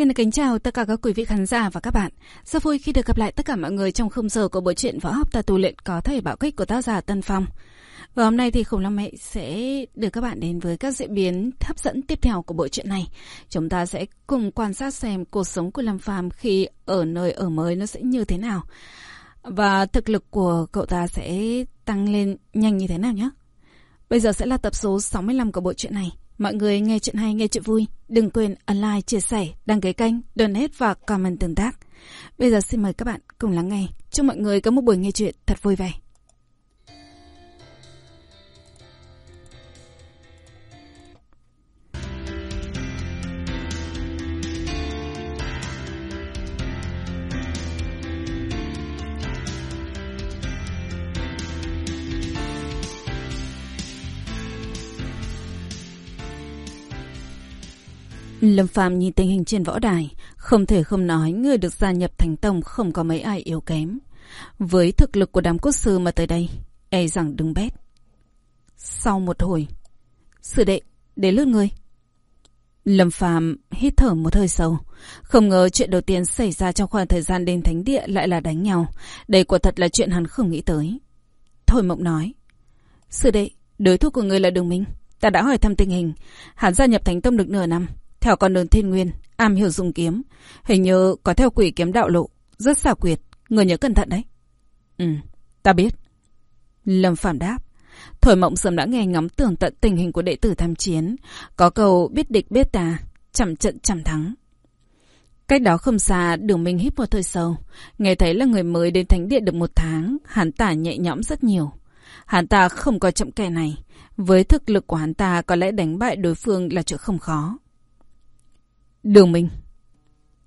Xin kính chào tất cả các quý vị khán giả và các bạn. Rất vui khi được gặp lại tất cả mọi người trong khung giờ của bộ truyện võ học ta tu luyện có thể bảo kích của tác giả Tân Phong. Và hôm nay thì Khủng Long Mẹ sẽ đưa các bạn đến với các diễn biến hấp dẫn tiếp theo của bộ truyện này. Chúng ta sẽ cùng quan sát xem cuộc sống của Lâm Phàm khi ở nơi ở mới nó sẽ như thế nào. Và thực lực của cậu ta sẽ tăng lên nhanh như thế nào nhé. Bây giờ sẽ là tập số 65 của bộ truyện này. Mọi người nghe chuyện hay, nghe chuyện vui. Đừng quên ấn like, chia sẻ, đăng ký kênh, donate và comment tương tác. Bây giờ xin mời các bạn cùng lắng nghe. Chúc mọi người có một buổi nghe chuyện thật vui vẻ. Lâm Phạm nhìn tình hình trên võ đài, không thể không nói người được gia nhập thánh tông không có mấy ai yếu kém. Với thực lực của đám cốt sư mà tới đây, e rằng đứng bét. Sau một hồi, sư đệ, đến lượt người. Lâm Phạm hít thở một hơi sâu. Không ngờ chuyện đầu tiên xảy ra trong khoảng thời gian đến thánh địa lại là đánh nhau. Đây quả thật là chuyện hắn không nghĩ tới. Thôi mộng nói. Sư đệ, đối thủ của người là Đường Minh. Ta đã hỏi thăm tình hình. Hắn gia nhập thánh tông được nửa năm. Theo con đường thiên nguyên, am hiểu dùng kiếm. Hình như có theo quỷ kiếm đạo lộ. Rất xảo quyệt. Người nhớ cẩn thận đấy. Ừ, ta biết. Lâm Phạm đáp. Thổi mộng sớm đã nghe ngóng tường tận tình hình của đệ tử tham chiến. Có câu biết địch biết ta, chậm trận chậm thắng. Cách đó không xa, đường minh hít một hơi sâu. Nghe thấy là người mới đến thánh điện được một tháng, hắn ta nhẹ nhõm rất nhiều. Hắn ta không có chậm kẻ này. Với thực lực của hắn ta có lẽ đánh bại đối phương là chuyện không khó. Đường Minh.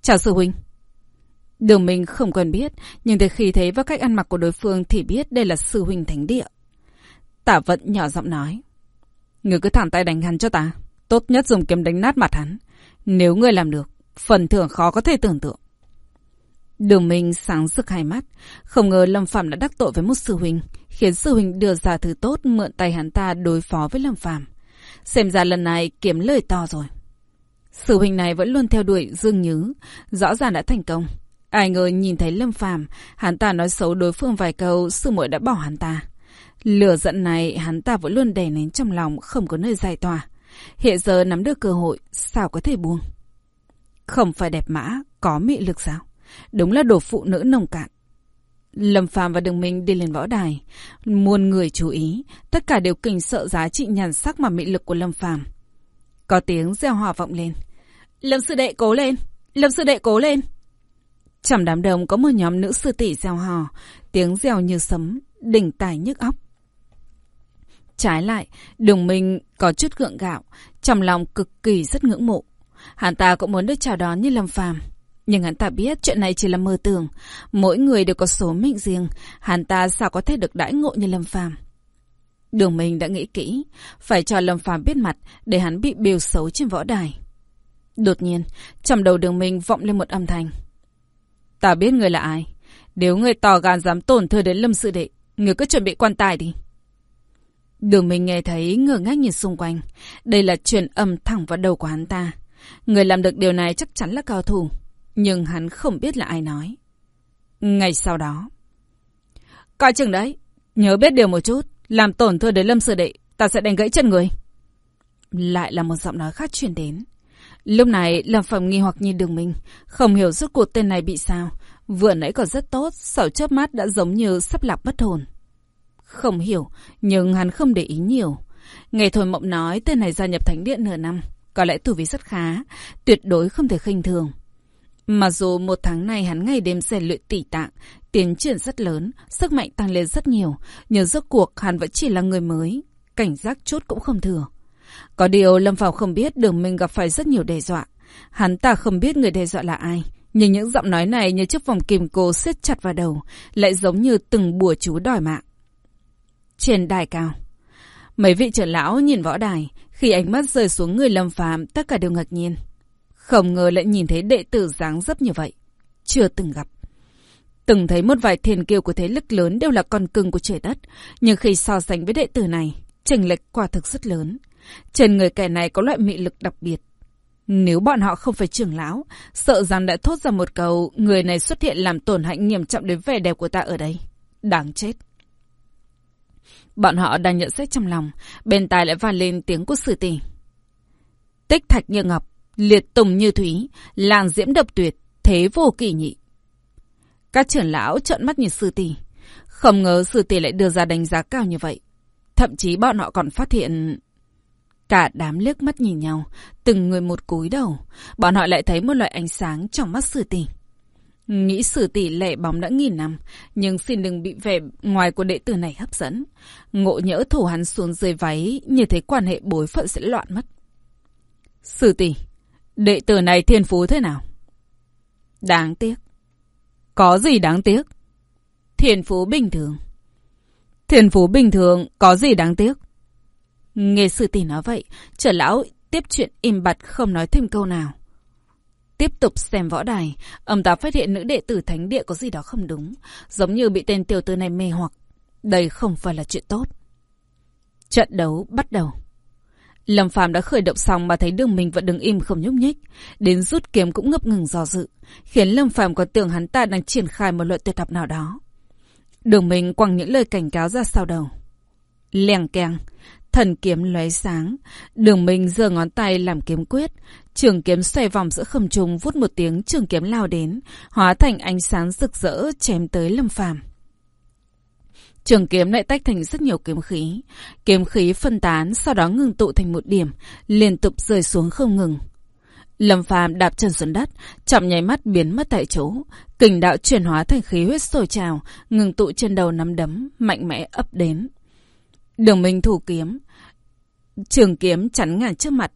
Chào sư huynh. Đường Minh không quen biết, Nhưng từ khi thấy và cách ăn mặc của đối phương Thì biết đây là sư huynh thánh địa. Tả vận nhỏ giọng nói, Người cứ thẳng tay đánh hắn cho ta, Tốt nhất dùng kiếm đánh nát mặt hắn. Nếu người làm được, Phần thưởng khó có thể tưởng tượng. Đường Minh sáng rực hai mắt, Không ngờ Lâm Phạm đã đắc tội với một sư huynh, Khiến sư huynh đưa ra thứ tốt Mượn tay hắn ta đối phó với Lâm Phạm Xem ra lần này kiếm lời to rồi sự huynh này vẫn luôn theo đuổi Dương Nhứ, rõ ràng đã thành công. Ai ngờ nhìn thấy Lâm Phàm, hắn ta nói xấu đối phương vài câu, sư muội đã bỏ hắn ta. Lửa giận này hắn ta vẫn luôn đè nén trong lòng, không có nơi giải tỏa. Hiện giờ nắm được cơ hội, sao có thể buông? Không phải đẹp mã, có mị lực sao? Đúng là đồ phụ nữ nồng cạn. Lâm Phàm và Đường Minh đi lên võ đài, muôn người chú ý, tất cả đều kinh sợ giá trị nhàn sắc mà mị lực của Lâm Phàm. Có tiếng reo hò vọng lên. Lâm sư đệ cố lên! Lâm sư đệ cố lên! Trong đám đông có một nhóm nữ sư tỷ reo hò, tiếng reo như sấm, đỉnh tài nhức óc. Trái lại, đường minh có chút gượng gạo, trong lòng cực kỳ rất ngưỡng mộ. Hắn ta cũng muốn được chào đón như Lâm Phàm nhưng hắn ta biết chuyện này chỉ là mơ tưởng. Mỗi người đều có số mệnh riêng. Hắn ta sao có thể được đãi ngộ như Lâm Phàm Đường Minh đã nghĩ kỹ, phải cho Lâm Phàm biết mặt để hắn bị biểu xấu trên võ đài. Đột nhiên, trong đầu đường Minh vọng lên một âm thanh. Ta biết người là ai. Nếu người tò gan dám tổn thương đến Lâm Sự Đệ, người cứ chuẩn bị quan tài đi. Đường Minh nghe thấy ngơ ngác nhìn xung quanh. Đây là truyền âm thẳng vào đầu của hắn ta. Người làm được điều này chắc chắn là cao thủ. Nhưng hắn không biết là ai nói. Ngày sau đó. Coi chừng đấy. Nhớ biết điều một chút. Làm tổn thương đến lâm sư đệ, ta sẽ đánh gãy chân người. Lại là một giọng nói khác truyền đến. Lúc này, Lâm Phạm nghi hoặc nhìn đường mình, không hiểu rốt cuộc tên này bị sao. Vừa nãy còn rất tốt, sau chớp mắt đã giống như sắp lạc bất hồn. Không hiểu, nhưng hắn không để ý nhiều. Ngày thôi mộng nói tên này gia nhập thánh điện nửa năm, có lẽ tu vi rất khá, tuyệt đối không thể khinh thường. Mặc dù một tháng này hắn ngày đêm rèn luyện tỉ tạng, tiến triển rất lớn, sức mạnh tăng lên rất nhiều, nhưng rốt cuộc hắn vẫn chỉ là người mới, cảnh giác chút cũng không thừa. Có điều Lâm Phào không biết đường mình gặp phải rất nhiều đe dọa. Hắn ta không biết người đe dọa là ai, nhưng những giọng nói này như chiếc vòng kìm cô siết chặt vào đầu, lại giống như từng bùa chú đòi mạng. Trên đài cao, mấy vị trưởng lão nhìn võ đài, khi ánh mắt rơi xuống người Lâm Phàm, tất cả đều ngạc nhiên. Không ngờ lại nhìn thấy đệ tử dáng dấp như vậy. Chưa từng gặp. Từng thấy một vài thiền kiêu của thế lực lớn đều là con cưng của trời đất. Nhưng khi so sánh với đệ tử này, chênh lệch quả thực rất lớn. Trên người kẻ này có loại mị lực đặc biệt. Nếu bọn họ không phải trưởng lão, sợ rằng đã thốt ra một câu người này xuất hiện làm tổn hại nghiêm trọng đến vẻ đẹp của ta ở đây. Đáng chết. Bọn họ đang nhận xét trong lòng, bên tai lại vang lên tiếng của sử tỷ. Tích thạch như ngọc, liệt tùng như thúy, làng diễm độc tuyệt, thế vô kỳ nhị. Các trưởng lão trợn mắt nhìn sư tỷ. Không ngờ sư tỷ lại đưa ra đánh giá cao như vậy. Thậm chí bọn họ còn phát hiện... Cả đám liếc mắt nhìn nhau, từng người một cúi đầu. Bọn họ lại thấy một loại ánh sáng trong mắt sư tỷ. Nghĩ sử tỷ lệ bóng đã nghìn năm, nhưng xin đừng bị vẻ ngoài của đệ tử này hấp dẫn. Ngộ nhỡ thủ hắn xuống dưới váy, như thế quan hệ bối phận sẽ loạn mất. Sử tỷ, đệ tử này thiên phú thế nào? Đáng tiếc. Có gì đáng tiếc? Thiên phú bình thường. Thiên phú bình thường, có gì đáng tiếc? Nghe sư tỷ nói vậy, trở lão tiếp chuyện im bặt không nói thêm câu nào. Tiếp tục xem võ đài, ông ta phát hiện nữ đệ tử thánh địa có gì đó không đúng, giống như bị tên tiểu tử này mê hoặc. Đây không phải là chuyện tốt. Trận đấu bắt đầu. Lâm Phàm đã khởi động xong mà thấy đường mình vẫn đứng im không nhúc nhích, đến rút kiếm cũng ngập ngừng do dự, khiến Lâm Phàm còn tưởng hắn ta đang triển khai một loại tuyệt học nào đó. Đường mình quăng những lời cảnh cáo ra sau đầu. Lèng keng, thần kiếm lóe sáng, đường mình giơ ngón tay làm kiếm quyết, trường kiếm xoay vòng giữa không trung vút một tiếng trường kiếm lao đến, hóa thành ánh sáng rực rỡ chém tới Lâm Phàm. Trường kiếm lại tách thành rất nhiều kiếm khí. Kiếm khí phân tán, sau đó ngừng tụ thành một điểm, liên tục rơi xuống không ngừng. Lâm Phàm đạp chân xuống đất, chậm nháy mắt biến mất tại chỗ. Kình đạo chuyển hóa thành khí huyết sôi trào, ngừng tụ trên đầu nắm đấm, mạnh mẽ ấp đến. Đường Minh thủ kiếm. Trường kiếm chắn ngang trước mặt.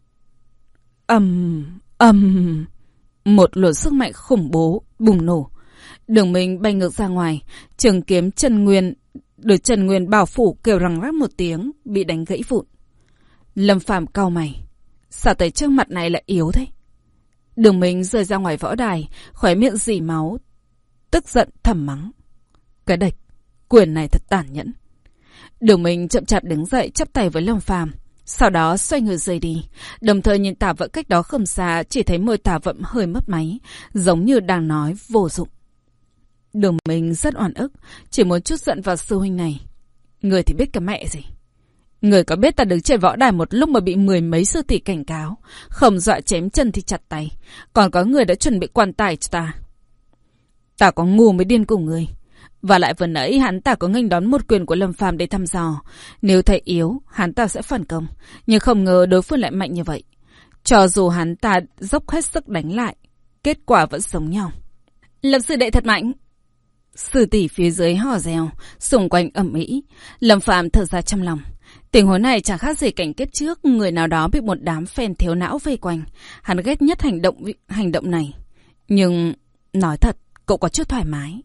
ầm ầm Một luồng sức mạnh khủng bố bùng nổ. Đường Minh bay ngược ra ngoài, trường kiếm chân nguyên được Trần Nguyên bảo phủ kêu răng rắc một tiếng, bị đánh gãy vụn. Lâm Phàm cau mày. Sao tới trước mặt này lại yếu thế? Đường Minh rơi ra ngoài võ đài, khóe miệng dỉ máu, tức giận thầm mắng. Cái địch, quyền này thật tàn nhẫn. Đường Minh chậm chạp đứng dậy chắp tay với Lâm Phàm sau đó xoay người rời đi, đồng thời nhìn tả vận cách đó không xa, chỉ thấy môi tả vận hơi mất máy, giống như đang nói vô dụng. Đường mình rất oan ức, chỉ muốn chút giận vào sư huynh này. Người thì biết cả mẹ gì. Người có biết ta đứng trên võ đài một lúc mà bị mười mấy sư tỷ cảnh cáo, không dọa chém chân thì chặt tay, còn có người đã chuẩn bị quan tài cho ta. Ta có ngu mới điên cùng người. Và lại vừa nãy hắn ta có nghênh đón một quyền của Lâm Phàm để thăm dò. Nếu thấy yếu, hắn ta sẽ phản công. Nhưng không ngờ đối phương lại mạnh như vậy. Cho dù hắn ta dốc hết sức đánh lại, kết quả vẫn giống nhau. Lâm sư đệ thật mạnh. Sư tỷ phía dưới hò reo, xung quanh ẩm mỹ. Lâm Phạm thở ra trong lòng. Tình huống này chẳng khác gì cảnh kiếp trước, người nào đó bị một đám phen thiếu não vây quanh. Hắn ghét nhất hành động hành động này. Nhưng, nói thật, cậu có chút thoải mái.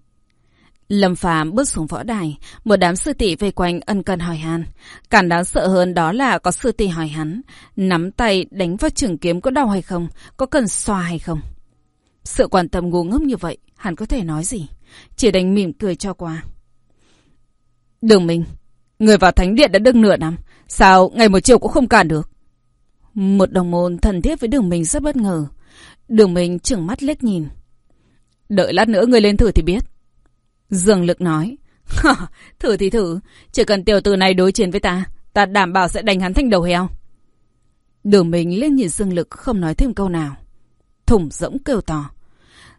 Lâm Phàm bước xuống võ đài, một đám sư tỷ vây quanh ân cần hỏi han. Càng đáng sợ hơn đó là có sư tỷ hỏi hắn, nắm tay đánh vào trường kiếm có đau hay không, có cần xoa hay không. Sự quan tâm ngu ngốc như vậy, hắn có thể nói gì? Chỉ đành mỉm cười cho qua. Đường Minh, người vào thánh điện đã được nửa năm. Sao ngày một chiều cũng không cản được? Một đồng môn thần thiết với đường Minh rất bất ngờ. Đường Minh trừng mắt liếc nhìn. Đợi lát nữa người lên thử thì biết. Dương Lực nói. thử thì thử. Chỉ cần tiểu tử này đối chiến với ta, ta đảm bảo sẽ đánh hắn thành đầu heo. Đường Minh lên nhìn Dương Lực không nói thêm câu nào. Thủng rỗng kêu to.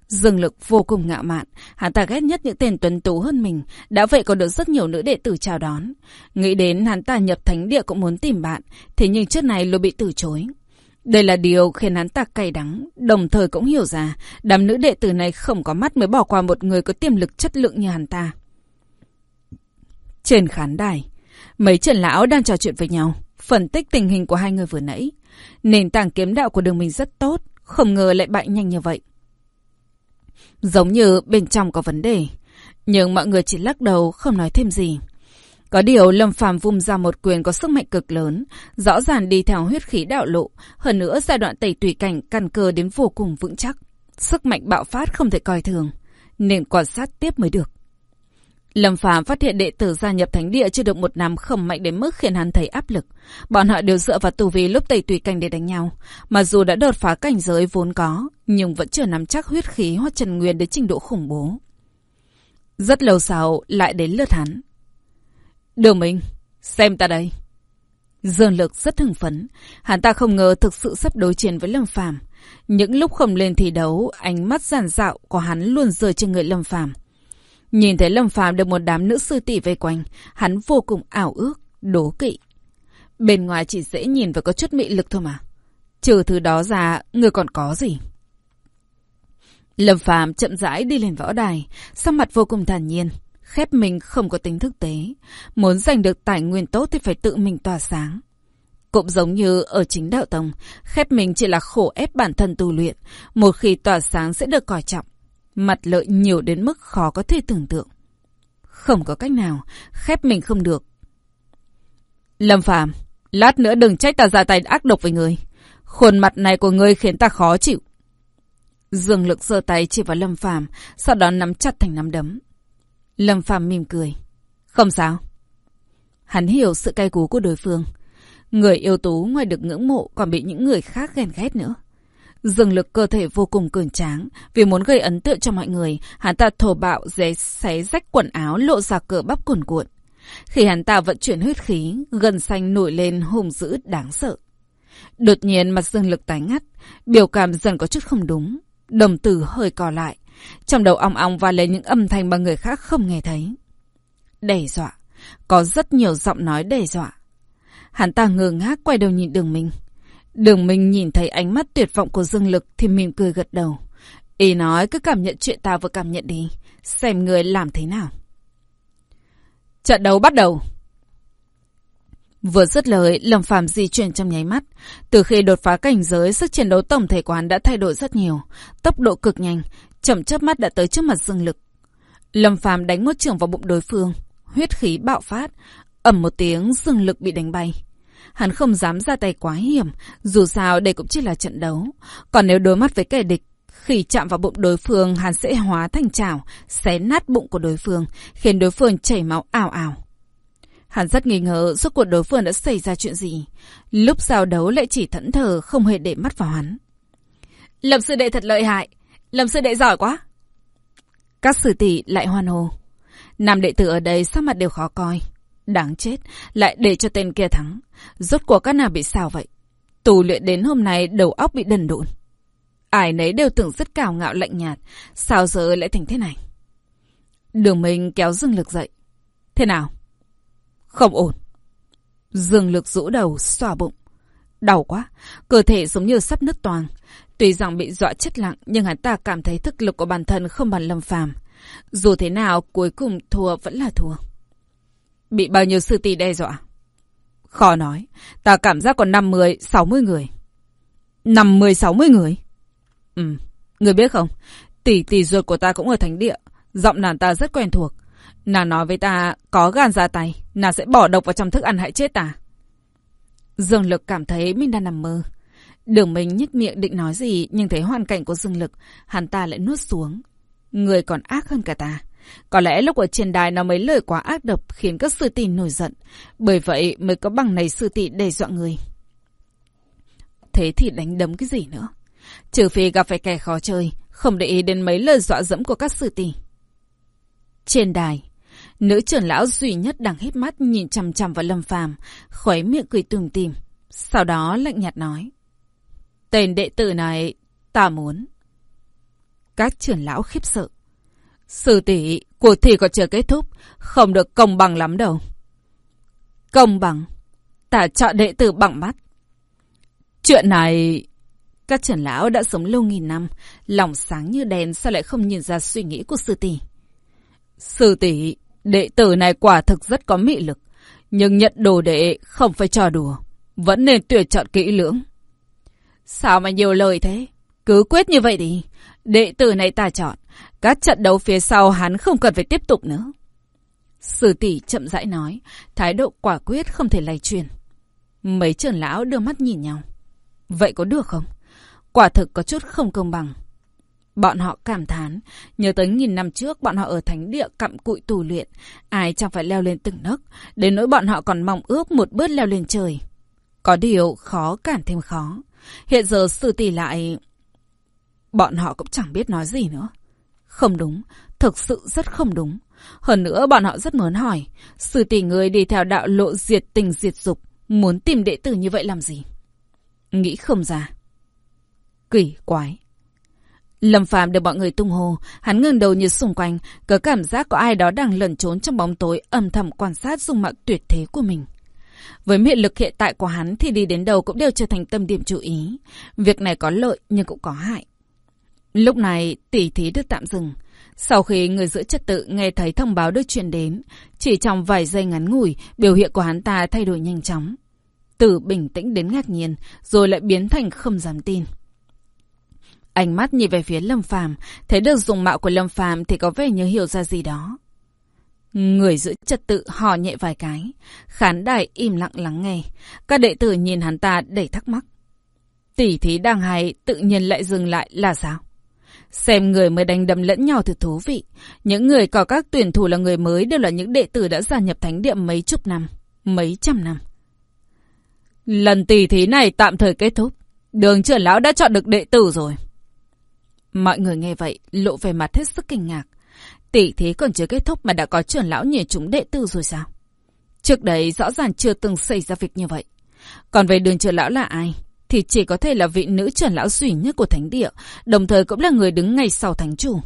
Dương Lực vô cùng ngạo mạn, hắn ta ghét nhất những tên tuấn tú hơn mình, đã vậy còn được rất nhiều nữ đệ tử chào đón. Nghĩ đến hắn ta nhập thánh địa cũng muốn tìm bạn, thế nhưng trước này luôn bị từ chối. Đây là điều khiến hắn ta cay đắng, đồng thời cũng hiểu ra đám nữ đệ tử này không có mắt mới bỏ qua một người có tiềm lực chất lượng như hắn ta. Trên khán đài, mấy trần lão đang trò chuyện với nhau, phân tích tình hình của hai người vừa nãy. Nền tảng kiếm đạo của đường mình rất tốt, không ngờ lại bại nhanh như vậy. Giống như bên trong có vấn đề. Nhưng mọi người chỉ lắc đầu không nói thêm gì. Có điều Lâm Phàm vung ra một quyền có sức mạnh cực lớn, rõ ràng đi theo huyết khí đạo lộ, hơn nữa giai đoạn tẩy tùy cảnh căn cơ đến vô cùng vững chắc. Sức mạnh bạo phát không thể coi thường, nên quan sát tiếp mới được. Lâm Phàm phát hiện đệ tử gia nhập thánh địa chưa được một năm không mạnh đến mức khiến hắn thấy áp lực. Bọn họ đều dựa vào tù vi lúc tẩy tùy cảnh để đánh nhau. Mà dù đã đột phá cảnh giới vốn có, nhưng vẫn chưa nắm chắc huyết khí hoặc trần nguyên đến trình độ khủng bố. Rất lâu sau, lại đến lượt hắn. Đường Minh, xem ta đây. Dương Lực rất hưng phấn. Hắn ta không ngờ thực sự sắp đối chiến với Lâm Phàm. Những lúc không lên thi đấu, ánh mắt giản dạo của hắn luôn rơi trên người Lâm Phàm. Nhìn thấy Lâm Phàm được một đám nữ sư tỷ vây quanh, hắn vô cùng ảo ước, đố kỵ. Bên ngoài chỉ dễ nhìn và có chút mị lực thôi mà. Trừ thứ đó ra, người còn có gì? Lâm Phàm chậm rãi đi lên võ đài, sắc mặt vô cùng thản nhiên, khép mình không có tính thực tế. Muốn giành được tài nguyên tốt thì phải tự mình tỏa sáng. Cũng giống như ở chính đạo tông, khép mình chỉ là khổ ép bản thân tu luyện. Một khi tỏa sáng sẽ được coi trọng. Mặt lợi nhiều đến mức khó có thể tưởng tượng. Không có cách nào, khép mình không được. Lâm Phàm, lát nữa đừng trách ta ra tay ác độc với người. Khuôn mặt này của ngươi khiến ta khó chịu. Dương Lực giơ tay chỉ vào Lâm Phàm, sau đó nắm chặt thành nắm đấm. Lâm Phàm mỉm cười. Không sao. Hắn hiểu sự cay cú của đối phương. Người yêu tú ngoài được ngưỡng mộ còn bị những người khác ghen ghét nữa. Dương lực cơ thể vô cùng cường tráng, vì muốn gây ấn tượng cho mọi người, hắn ta thổ bạo dế xé rách quần áo lộ ra cỡ bắp cuồn cuộn. Khi hắn ta vận chuyển huyết khí, gần xanh nổi lên hùng dữ đáng sợ. Đột nhiên mặt dương lực tái ngắt, biểu cảm dần có chút không đúng, đồng tử hơi co lại. Trong đầu ong ong và lên những âm thanh mà người khác không nghe thấy. Đe dọa, có rất nhiều giọng nói đe dọa. Hắn ta ngơ ngác quay đầu nhìn đường mình. Đường Minh nhìn thấy ánh mắt tuyệt vọng của Dương Lực thì mỉm cười gật đầu. Ý nói cứ cảm nhận chuyện ta vừa cảm nhận đi. Xem người làm thế nào. Trận đấu bắt đầu. Vừa dứt lời, Lâm Phàm di chuyển trong nháy mắt. Từ khi đột phá cảnh giới, sức chiến đấu tổng thể quán đã thay đổi rất nhiều. Tốc độ cực nhanh, chậm chớp mắt đã tới trước mặt Dương Lực. Lâm Phàm đánh một trường vào bụng đối phương. Huyết khí bạo phát. ầm một tiếng, Dương Lực bị đánh bay. Hắn không dám ra tay quá hiểm, dù sao đây cũng chỉ là trận đấu. Còn nếu đối mắt với kẻ địch, khi chạm vào bụng đối phương, hắn sẽ hóa thành chảo, xé nát bụng của đối phương, khiến đối phương chảy máu ảo ảo. Hắn rất nghi ngờ suốt cuộc đối phương đã xảy ra chuyện gì. Lúc giao đấu lại chỉ thẫn thờ, không hề để mắt vào hắn. Lâm sư đệ thật lợi hại. Lâm sư đệ giỏi quá. Các sư tỷ lại hoan hô. Nam đệ tử ở đây sắc mặt đều khó coi. Đáng chết, lại để cho tên kia thắng. Rốt cuộc các nào bị sao vậy? Tù luyện đến hôm nay đầu óc bị đần độn. Ai nấy đều tưởng rất cao ngạo lạnh nhạt. Sao giờ lại thành thế này? Đường Minh kéo Dương Lực dậy. Thế nào? Không ổn. Dương Lực rũ đầu, xòa bụng. Đau quá, cơ thể giống như sắp nứt toàn. Tuy rằng bị dọa chết lặng, nhưng hắn ta cảm thấy thức lực của bản thân không bằng lâm phàm. Dù thế nào, cuối cùng thua vẫn là thua. Bị bao nhiêu sư tỷ đe dọa? Khó nói. Ta cảm giác còn 50, 60 người. 50, 60 người? Ừ. Người biết không? Tỷ tỷ ruột của ta cũng ở thánh địa. Giọng nàng ta rất quen thuộc. Nàng nói với ta có gan ra tay. Nàng sẽ bỏ độc vào trong thức ăn hại chết ta. Dương Lực cảm thấy mình đang nằm mơ. Đường mình nhếch miệng định nói gì nhưng thấy hoàn cảnh của Dương Lực, hắn ta lại nuốt xuống. Người còn ác hơn cả ta. Có lẽ lúc ở trên đài nó mấy lời quá ác độc khiến các sư tỷ nổi giận. Bởi vậy mới có bằng này sư tỷ đe dọa người. Thế thì đánh đấm cái gì nữa? Trừ phi gặp phải kẻ khó chơi, không để ý đến mấy lời dọa dẫm của các sư tỷ. Trên đài, nữ trưởng lão duy nhất đang hít mắt nhìn chằm chằm vào Lâm Phàm, khóe miệng cười tùm tìm. Sau đó lạnh nhạt nói. Tên đệ tử này, ta muốn. Các trưởng lão khiếp sợ. Sư tỷ, cuộc thi còn chưa kết thúc, không được công bằng lắm đâu. Công bằng? Ta chọn đệ tử bằng mắt. Chuyện này... Các trưởng lão đã sống lâu nghìn năm, lòng sáng như đèn sao lại không nhìn ra suy nghĩ của sư tỷ. Sư tỷ, đệ tử này quả thực rất có mị lực, nhưng nhận đồ đệ không phải trò đùa, vẫn nên tuyển chọn kỹ lưỡng. Sao mà nhiều lời thế? Cứ quyết như vậy đi, đệ tử này ta chọn, các trận đấu phía sau hắn không cần phải tiếp tục nữa. Sử tỷ chậm rãi nói, thái độ quả quyết không thể lay truyền. Mấy trưởng lão đưa mắt nhìn nhau. Vậy có được không? Quả thực có chút không công bằng. Bọn họ cảm thán, nhớ tới nghìn năm trước bọn họ ở thánh địa cặm cụi tù luyện, ai chẳng phải leo lên từng nấc, đến nỗi bọn họ còn mong ước một bước leo lên trời. Có điều khó cản thêm khó. Hiện giờ sư tỷ lại... Bọn họ cũng chẳng biết nói gì nữa. Không đúng, thực sự rất không đúng. Hơn nữa bọn họ rất muốn hỏi, sư tỷ người đi theo đạo lộ diệt tình diệt dục, muốn tìm đệ tử như vậy làm gì? Nghĩ không ra. Kỳ quái. Lâm Phạm được mọi người tung hô, hắn ngừng đầu như xung quanh, có cảm giác có ai đó đang lẩn trốn trong bóng tối âm thầm quan sát dung mạo tuyệt thế của mình. Với miệng lực hiện tại của hắn thì đi đến đâu cũng đều trở thành tâm điểm chú ý. Việc này có lợi nhưng cũng có hại. Lúc này tỉ thí được tạm dừng. Sau khi người giữ trật tự nghe thấy thông báo được truyền đến, chỉ trong vài giây ngắn ngủi, biểu hiện của hắn ta thay đổi nhanh chóng. Từ bình tĩnh đến ngạc nhiên, rồi lại biến thành không dám tin. Ánh mắt nhìn về phía Lâm Phàm, thấy được dùng mạo của Lâm Phàm thì có vẻ như hiểu ra gì đó. Người giữ trật tự hò nhẹ vài cái, khán đài im lặng lắng nghe. Các đệ tử nhìn hắn ta đầy thắc mắc. Tỷ thí đang hay tự nhiên lại dừng lại là sao? Xem người mới đánh đấm lẫn nhau thật thú vị. Những người có các tuyển thủ là người mới đều là những đệ tử đã gia nhập thánh địa mấy chục năm, mấy trăm năm. Lần tỷ thí này tạm thời kết thúc. Đường trưởng lão đã chọn được đệ tử rồi. Mọi người nghe vậy, lộ về mặt hết sức kinh ngạc. Tỷ thí còn chưa kết thúc mà đã có trưởng lão nhìn chúng đệ tử rồi sao? Trước đấy rõ ràng chưa từng xảy ra việc như vậy. Còn về đường trưởng lão là ai? Thì chỉ có thể là vị nữ trưởng lão duy nhất của thánh địa, đồng thời cũng là người đứng ngay sau thánh chủ.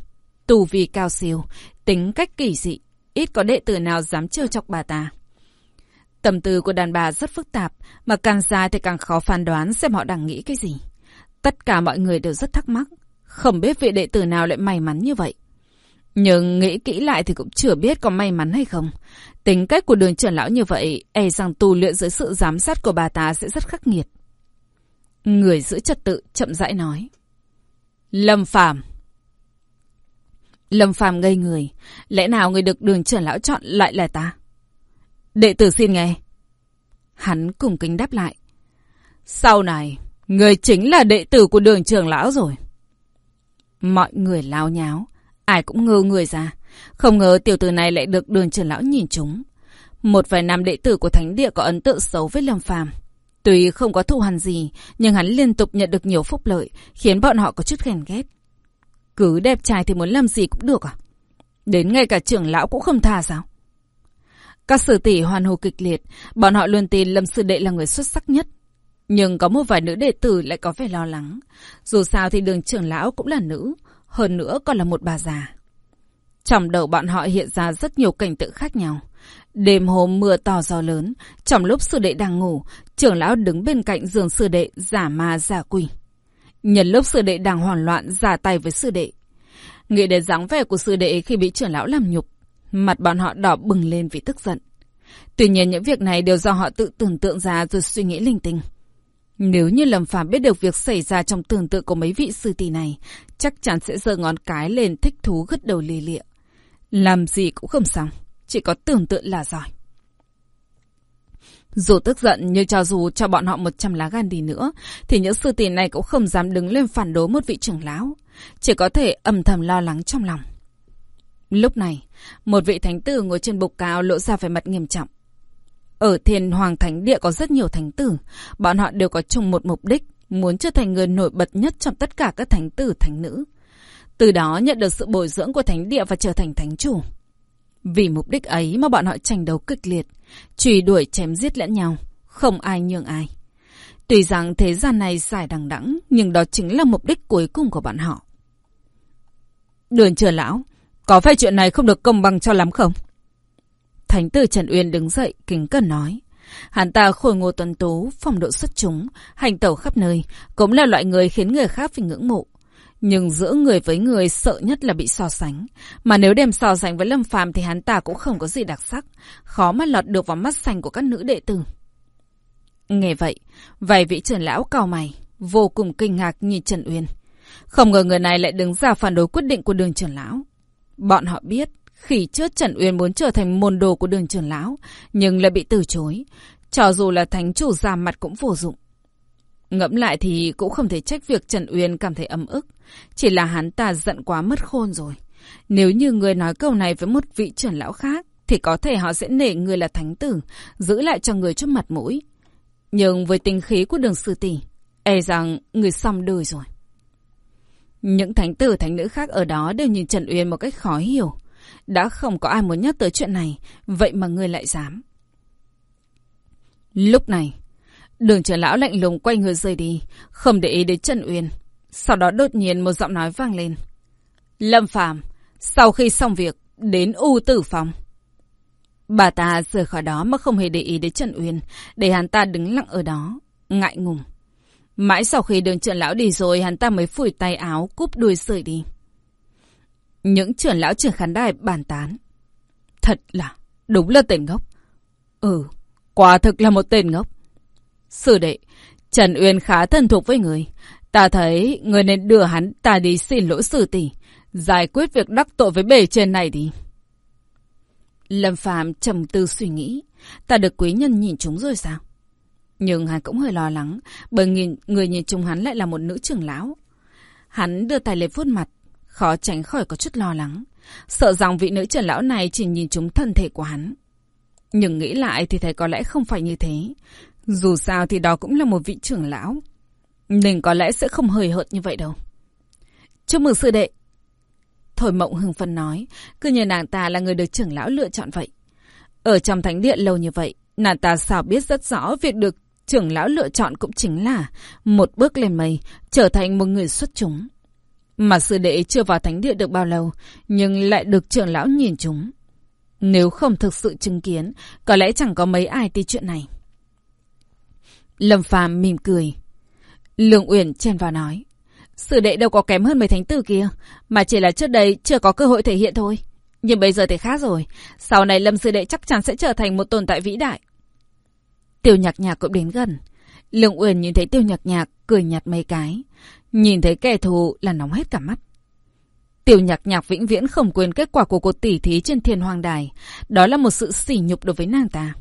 Tù vi cao siêu, tính cách kỳ dị, ít có đệ tử nào dám trêu chọc bà ta. Tâm tư của đàn bà rất phức tạp, mà càng dài thì càng khó phán đoán xem họ đang nghĩ cái gì. Tất cả mọi người đều rất thắc mắc, không biết vị đệ tử nào lại may mắn như vậy. Nhưng nghĩ kỹ lại thì cũng chưa biết có may mắn hay không. Tính cách của đường trưởng lão như vậy, e rằng tu luyện dưới sự giám sát của bà ta sẽ rất khắc nghiệt. Người giữ trật tự chậm rãi nói. Lâm Phàm Lâm Phàm ngây người. Lẽ nào người được đường trưởng lão chọn lại là ta? Đệ tử xin nghe. Hắn cùng kính đáp lại. Sau này, người chính là đệ tử của đường trưởng lão rồi. Mọi người lao nháo. Ai cũng ngơ người ra. Không ngờ tiểu tử này lại được đường trưởng lão nhìn chúng. Một vài năm đệ tử của thánh địa có ấn tượng xấu với Lâm Phàm. Tuy không có thù hằn gì, nhưng hắn liên tục nhận được nhiều phúc lợi, khiến bọn họ có chút ghen ghét. Cứ đẹp trai thì muốn làm gì cũng được à? Đến ngay cả trưởng lão cũng không tha sao? Các sử tỷ hoàn hồ kịch liệt, bọn họ luôn tin Lâm Sư Đệ là người xuất sắc nhất. Nhưng có một vài nữ đệ tử lại có vẻ lo lắng. Dù sao thì đường trưởng lão cũng là nữ, hơn nữa còn là một bà già. Trong đầu bọn họ hiện ra rất nhiều cảnh tượng khác nhau. Đêm hôm mưa to gió lớn, trong lúc sư đệ đang ngủ, trưởng lão đứng bên cạnh giường sư đệ giả ma giả quỷ. Nhân lúc sư đệ đang hoảng loạn giả tay với sư đệ. Nghĩ đến dáng vẻ của sư đệ khi bị trưởng lão làm nhục, mặt bọn họ đỏ bừng lên vì tức giận. Tuy nhiên những việc này đều do họ tự tưởng tượng ra rồi suy nghĩ linh tinh. Nếu như Lâm Phàm biết được việc xảy ra trong tưởng tượng của mấy vị sư tỷ này, chắc chắn sẽ giơ ngón cái lên thích thú gật đầu lì lịa. Làm gì cũng không xong, chỉ có tưởng tượng là giỏi. Dù tức giận nhưng cho dù cho bọn họ 100 lá gan đi nữa, thì những sư tỷ này cũng không dám đứng lên phản đối một vị trưởng lão. Chỉ có thể âm thầm lo lắng trong lòng. Lúc này, một vị thánh tử ngồi trên bục cao lộ ra vẻ mặt nghiêm trọng. Ở thiên hoàng thánh địa có rất nhiều thánh tử. Bọn họ đều có chung một mục đích, muốn trở thành người nổi bật nhất trong tất cả các thánh tử thánh nữ. Từ đó nhận được sự bồi dưỡng của thánh địa và trở thành thánh chủ. Vì mục đích ấy mà bọn họ tranh đấu kịch liệt, truy đuổi chém giết lẫn nhau, không ai nhường ai. Tuy rằng thế gian này dài đằng đẵng, nhưng đó chính là mục đích cuối cùng của bọn họ. Đường chờ lão, có phải chuyện này không được công bằng cho lắm không? Thánh tử Trần Uyên đứng dậy, kính cẩn nói. Hắn ta khôi ngô tuần tú, phong độ xuất chúng, hành tẩu khắp nơi, cũng là loại người khiến người khác phải ngưỡng mộ. Nhưng giữa người với người sợ nhất là bị so sánh. Mà nếu đem so sánh với Lâm Phàm thì hắn ta cũng không có gì đặc sắc, khó mà lọt được vào mắt xanh của các nữ đệ tử. Nghe vậy, vài vị trưởng lão cao mày, vô cùng kinh ngạc nhìn Trần Uyên. Không ngờ người này lại đứng ra phản đối quyết định của đường trưởng lão. Bọn họ biết, khi trước Trần Uyên muốn trở thành môn đồ của đường trưởng lão, nhưng lại bị từ chối. Cho dù là thánh chủ ra mặt cũng vô dụng. Ngẫm lại thì cũng không thể trách việc Trần Uyên cảm thấy ấm ức. Chỉ là hắn ta giận quá mất khôn rồi. Nếu như người nói câu này với một vị trưởng lão khác, thì có thể họ sẽ nể người là thánh tử, giữ lại cho người chút mặt mũi. Nhưng với tinh khí của đường sư tỷ, e rằng người xong đời rồi. Những thánh tử thánh nữ khác ở đó đều nhìn Trần Uyên một cách khó hiểu. Đã không có ai muốn nhắc tới chuyện này, vậy mà người lại dám. Lúc này, đường trưởng lão lạnh lùng quay người rời đi, không để ý đến Trần Uyên. Sau đó đột nhiên một giọng nói vang lên. Lâm Phàm sau khi xong việc, đến U Tử Phòng. Bà ta rời khỏi đó mà không hề để ý đến Trần Uyên, để hắn ta đứng lặng ở đó, ngại ngùng. Mãi sau khi đường trưởng lão đi rồi, hắn ta mới phủi tay áo, cúp đuôi rời đi. Những trưởng lão trưởng khán đài bàn tán. Thật là, đúng là tên ngốc. Ừ, quả thực là một tên ngốc. Sư đệ, Trần Uyên khá thân thuộc với người. Ta thấy người nên đưa hắn ta đi xin lỗi sư tỷ, giải quyết việc đắc tội với bề trên này đi. Lâm Phàm trầm tư suy nghĩ, ta được quý nhân nhìn chúng rồi sao? Nhưng hắn cũng hơi lo lắng, bởi nhìn, người nhìn chúng hắn lại là một nữ trưởng lão. Hắn đưa tay lên vuốt mặt, khó tránh khỏi có chút lo lắng, sợ rằng vị nữ trưởng lão này chỉ nhìn chúng thân thể của hắn. Nhưng nghĩ lại thì thấy có lẽ không phải như thế. Dù sao thì đó cũng là một vị trưởng lão. Nên có lẽ sẽ không hời hợt như vậy đâu. Chúc mừng sư đệ. Thổi mộng hưng phân nói, cứ như nàng ta là người được trưởng lão lựa chọn vậy. Ở trong thánh điện lâu như vậy, nàng ta sao biết rất rõ việc được trưởng lão lựa chọn cũng chính là một bước lên mây, trở thành một người xuất chúng. Mà sư đệ chưa vào thánh địa được bao lâu, nhưng lại được trưởng lão nhìn chúng. Nếu không thực sự chứng kiến, có lẽ chẳng có mấy ai tin chuyện này. Lâm Phàm mỉm cười. Lương Uyển chen vào nói. Sư đệ đâu có kém hơn mấy thánh tử kia, mà chỉ là trước đây chưa có cơ hội thể hiện thôi. Nhưng bây giờ thì khác rồi, sau này Lâm sư đệ chắc chắn sẽ trở thành một tồn tại vĩ đại. Tiêu nhạc nhạc cũng đến gần. Lương Uyển nhìn thấy tiêu nhạc nhạc, cười nhạt mấy cái. Nhìn thấy kẻ thù là nóng hết cả mắt. Tiêu nhạc nhạc vĩnh viễn không quên kết quả của cuộc tỉ thí trên thiên hoàng đài. Đó là một sự sỉ nhục đối với nàng ta.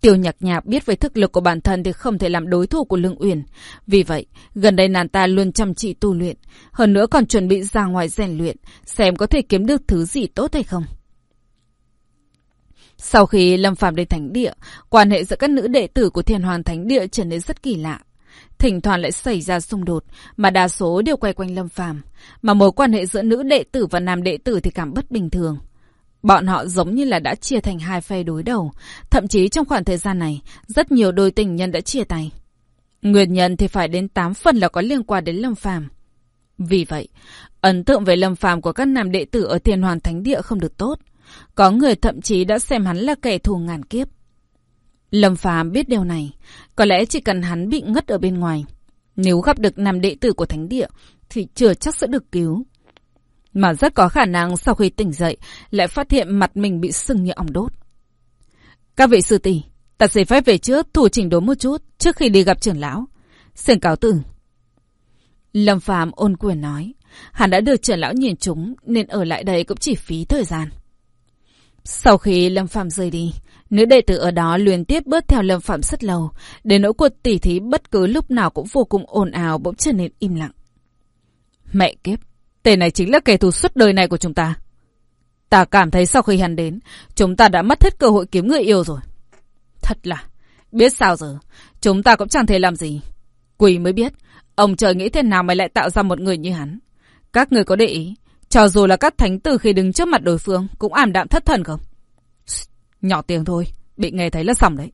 Tiêu nhạc nhạc biết với thực lực của bản thân thì không thể làm đối thủ của Lương Uyển. Vì vậy, gần đây nàng ta luôn chăm chỉ tu luyện. Hơn nữa còn chuẩn bị ra ngoài rèn luyện, xem có thể kiếm được thứ gì tốt hay không. Sau khi Lâm Phạm đến Thánh Địa, quan hệ giữa các nữ đệ tử của Thiên Hoàng Thánh Địa trở nên rất kỳ lạ. Thỉnh thoảng lại xảy ra xung đột, mà đa số đều quay quanh Lâm Phàm, mà mối quan hệ giữa nữ đệ tử và nam đệ tử thì cảm bất bình thường. Bọn họ giống như là đã chia thành hai phe đối đầu, thậm chí trong khoảng thời gian này, rất nhiều đôi tình nhân đã chia tay. Nguyên nhân thì phải đến 8 phần là có liên quan đến Lâm Phàm. Vì vậy, ấn tượng về Lâm Phàm của các nam đệ tử ở tiền Hoàn Thánh Địa không được tốt. Có người thậm chí đã xem hắn là kẻ thù ngàn kiếp. Lâm Phàm biết điều này, có lẽ chỉ cần hắn bị ngất ở bên ngoài, nếu gặp được nam đệ tử của Thánh Địa thì chưa chắc sẽ được cứu. Mà rất có khả năng sau khi tỉnh dậy lại phát hiện mặt mình bị sưng như ong đốt. Các vị sư tỷ, ta xin phép về trước thủ chỉnh đốn một chút trước khi đi gặp trưởng lão. Xin cáo từ. Lâm Phàm ôn quyền nói, hắn đã được trưởng lão nhìn chúng nên ở lại đây cũng chỉ phí thời gian. Sau khi Lâm Phàm rời đi, nữ đệ tử ở đó liên tiếp bước theo Lâm Phàm rất lâu, đến nỗi cuộc tỉ thí bất cứ lúc nào cũng vô cùng ồn ào bỗng trở nên im lặng. Mẹ kiếp, tên này chính là kẻ thù suốt đời này của chúng ta. Ta cảm thấy sau khi hắn đến, chúng ta đã mất hết cơ hội kiếm người yêu rồi. Thật là, biết sao giờ, chúng ta cũng chẳng thể làm gì. Quỷ mới biết, ông trời nghĩ thế nào mà lại tạo ra một người như hắn. Các người có để ý, cho dù là các thánh tử khi đứng trước mặt đối phương cũng ảm đạm thất thần không? Nhỏ tiếng thôi, bị nghe thấy là xong đấy.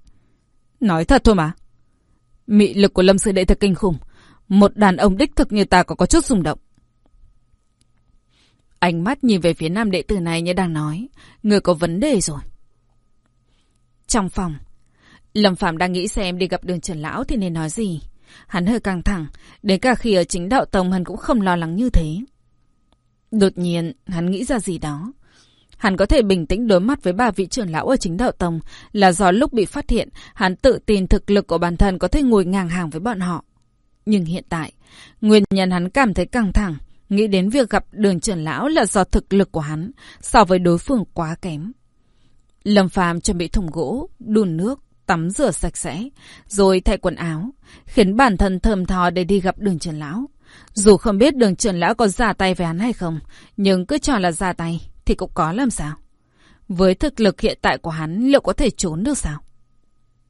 Nói thật thôi mà. Mị lực của Lâm Sư Đệ thật kinh khủng. Một đàn ông đích thực như ta có có chút rung động. Ánh mắt nhìn về phía nam đệ tử này như đang nói. Người có vấn đề rồi. Trong phòng, Lâm Phạm đang nghĩ xem đi gặp đường Trần Lão thì nên nói gì. Hắn hơi căng thẳng, đến cả khi ở chính đạo tông hắn cũng không lo lắng như thế. Đột nhiên, hắn nghĩ ra gì đó. Hắn có thể bình tĩnh đối mặt với ba vị trưởng lão ở chính đạo tông là do lúc bị phát hiện, hắn tự tin thực lực của bản thân có thể ngồi ngang hàng với bọn họ. Nhưng hiện tại, nguyên nhân hắn cảm thấy căng thẳng, nghĩ đến việc gặp đường trưởng lão là do thực lực của hắn so với đối phương quá kém. Lâm Phàm chuẩn bị thùng gỗ, đun nước, tắm rửa sạch sẽ, rồi thay quần áo, khiến bản thân thơm thò để đi gặp đường trưởng lão. Dù không biết đường trưởng lão có ra tay với hắn hay không, nhưng cứ cho là ra tay thì cũng có làm sao. Với thực lực hiện tại của hắn liệu có thể trốn được sao?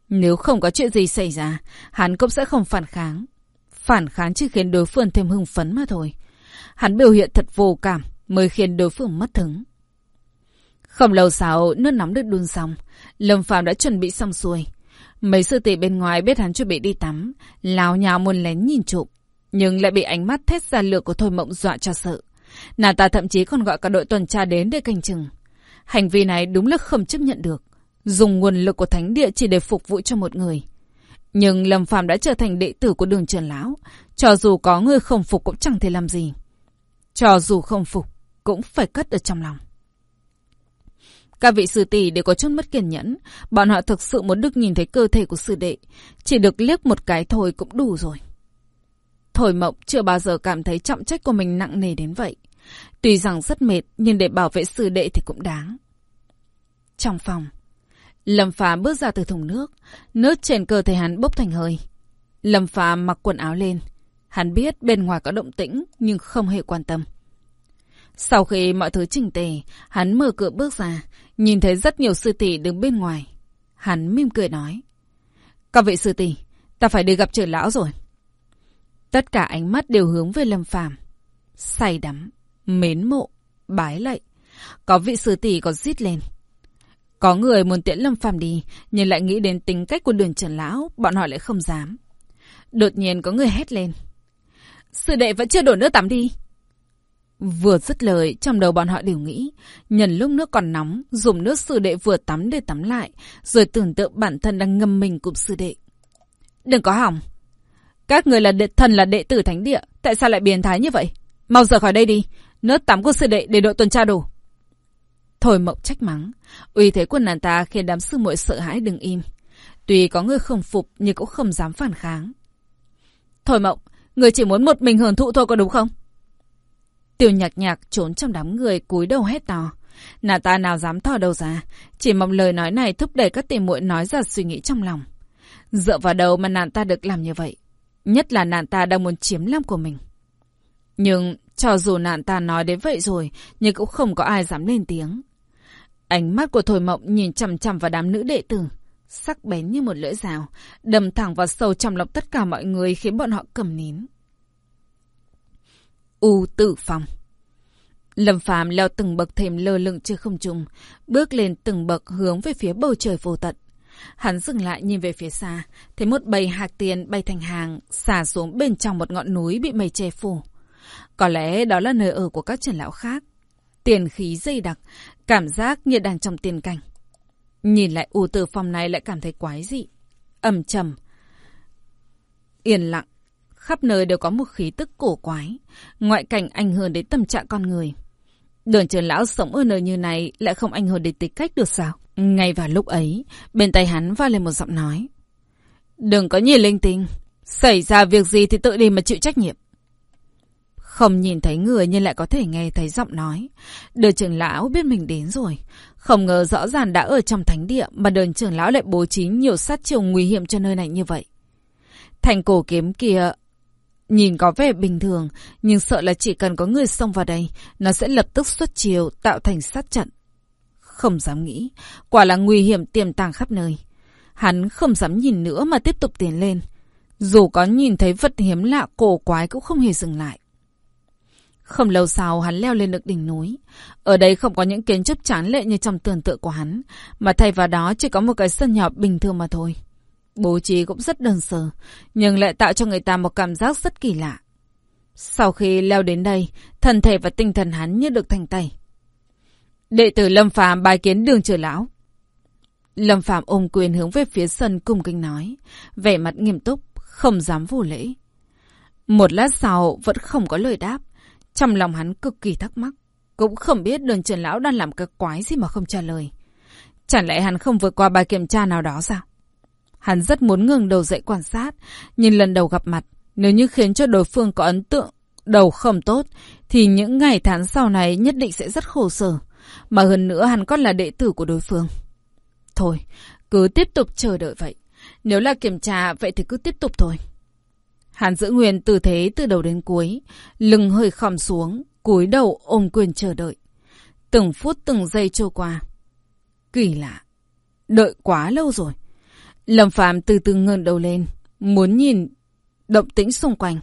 Nếu không có chuyện gì xảy ra, hắn cũng sẽ không phản kháng. Phản kháng chỉ khiến đối phương thêm hưng phấn mà thôi. Hắn biểu hiện thật vô cảm mới khiến đối phương mất hứng. Không lâu sau, nước nóng được đun xong. Lâm phàm đã chuẩn bị xong xuôi. Mấy sư tỷ bên ngoài biết hắn chuẩn bị đi tắm, lao nhào muốn lén nhìn trộm, nhưng lại bị ánh mắt thét ra lửa của Thôi Mộng dọa cho sợ. Nàng ta thậm chí còn gọi cả đội tuần tra đến để canh chừng. Hành vi này đúng là không chấp nhận được. Dùng nguồn lực của thánh địa chỉ để phục vụ cho một người. Nhưng Lâm Phàm đã trở thành đệ tử của đường trần lão. Cho dù có người không phục cũng chẳng thể làm gì. Cho dù không phục, cũng phải cất ở trong lòng. Các vị sư tỷ đều có chút mất kiên nhẫn. Bọn họ thực sự muốn được nhìn thấy cơ thể của sư đệ. Chỉ được liếc một cái thôi cũng đủ rồi. Thổi mộng chưa bao giờ cảm thấy trọng trách của mình nặng nề đến vậy. Tuy rằng rất mệt, nhưng để bảo vệ sư đệ thì cũng đáng. Trong phòng, Lâm Phàm bước ra từ thùng nước, nước trên cơ thể hắn bốc thành hơi. Lâm Phàm mặc quần áo lên. Hắn biết bên ngoài có động tĩnh, nhưng không hề quan tâm. Sau khi mọi thứ chỉnh tề, hắn mở cửa bước ra, nhìn thấy rất nhiều sư tỷ đứng bên ngoài. Hắn mỉm cười nói. Các vị sư tỷ, ta phải đi gặp trưởng lão rồi. Tất cả ánh mắt đều hướng về Lâm Phàm Say đắm, mến mộ, bái lạy. Có vị sư tỷ còn rít lên. Có người muốn tiễn Lâm Phàm đi, nhưng lại nghĩ đến tính cách của đường trưởng lão, bọn họ lại không dám. Đột nhiên có người hét lên. Sư đệ vẫn chưa đổ nước tắm đi. Vừa dứt lời, trong đầu bọn họ đều nghĩ, nhân lúc nước còn nóng, dùng nước sư đệ vừa tắm để tắm lại, rồi tưởng tượng bản thân đang ngâm mình cùng sư đệ. Đừng có hỏng. Các người là đệ thần là đệ tử thánh địa, tại sao lại biến thái như vậy? Mau rời khỏi đây đi, nước tắm của sư đệ để đội tuần tra đủ. Thôi mộng trách mắng, uy thế của nàng ta khiến đám sư muội sợ hãi đừng im. Tuy có người không phục nhưng cũng không dám phản kháng. Thôi mộng, người chỉ muốn một mình hưởng thụ thôi có đúng không? Tiêu nhạc nhạc trốn trong đám người cúi đầu hét to. Nà ta nào dám thò đầu ra, chỉ mong lời nói này thúc đẩy các tỷ muội nói ra suy nghĩ trong lòng. Dựa vào đầu mà nạn ta được làm như vậy. Nhất là nạn ta đang muốn chiếm lòng của mình. Nhưng cho dù nạn ta nói đến vậy rồi, nhưng cũng không có ai dám lên tiếng. Ánh mắt của Thôi Mộng nhìn chằm chằm vào đám nữ đệ tử. Sắc bén như một lưỡi rào, đâm thẳng vào sâu trong lòng tất cả mọi người khiến bọn họ cầm nín. U tử phòng. Lâm Phàm leo từng bậc thềm lơ lửng trên không trung, bước lên từng bậc hướng về phía bầu trời vô tận. Hắn dừng lại nhìn về phía xa, thấy một bầy hạc tiền bay thành hàng, xả xuống bên trong một ngọn núi bị mây che phủ. Có lẽ đó là nơi ở của các trưởng lão khác. Tiền khí dây đặc, cảm giác như đang trong tiền cảnh. Nhìn lại u tử phòng này lại cảm thấy quái dị. ầm trầm. Yên lặng, khắp nơi đều có một khí tức cổ quái. Ngoại cảnh ảnh hưởng đến tâm trạng con người. Đường trưởng lão sống ở nơi như này lại không ảnh hưởng đến tính cách được sao? Ngay vào lúc ấy, bên tay hắn vang lên một giọng nói. Đừng có nhìn linh tinh. Xảy ra việc gì thì tự đi mà chịu trách nhiệm. Không nhìn thấy người nhưng lại có thể nghe thấy giọng nói. Đường trưởng lão biết mình đến rồi. Không ngờ rõ ràng đã ở trong thánh địa mà đường trưởng lão lại bố trí nhiều sát chiều nguy hiểm cho nơi này như vậy. Thành cổ kiếm kia nhìn có vẻ bình thường, nhưng sợ là chỉ cần có người xông vào đây, nó sẽ lập tức xuất chiều tạo thành sát trận. Không dám nghĩ, quả là nguy hiểm tiềm tàng khắp nơi. Hắn không dám nhìn nữa mà tiếp tục tiến lên. Dù có nhìn thấy vật hiếm lạ cổ quái cũng không hề dừng lại. Không lâu sau hắn leo lên được đỉnh núi. Ở đây không có những kiến trúc tráng lệ như trong tưởng tượng của hắn, mà thay vào đó chỉ có một cái sân nhỏ bình thường mà thôi. Bố trí cũng rất đơn sơ, nhưng lại tạo cho người ta một cảm giác rất kỳ lạ. Sau khi leo đến đây, thân thể và tinh thần hắn như được thành tay. Đệ tử Lâm Phàm bài kiến đường trưởng lão. Lâm Phàm ôm quyền hướng về phía sân cung kính nói, vẻ mặt nghiêm túc, không dám vô lễ. Một lát sau vẫn không có lời đáp, trong lòng hắn cực kỳ thắc mắc. Cũng không biết đường trưởng lão đang làm cái quái gì mà không trả lời. Chẳng lẽ hắn không vượt qua bài kiểm tra nào đó sao? Hắn rất muốn ngừng đầu dậy quan sát, nhưng lần đầu gặp mặt, nếu như khiến cho đối phương có ấn tượng đầu không tốt, thì những ngày tháng sau này nhất định sẽ rất khổ sở. Mà hơn nữa hắn còn là đệ tử của đối phương. Thôi, Cứ tiếp tục chờ đợi vậy. Nếu là kiểm tra, vậy thì cứ tiếp tục thôi. Hắn giữ nguyên tư thế từ đầu đến cuối, lưng hơi khom xuống, cúi đầu ôm quyền chờ đợi. Từng phút từng giây trôi qua. Kỳ lạ. Đợi quá lâu rồi. Lâm Phạm từ từ ngẩng đầu lên, muốn nhìn động tĩnh xung quanh.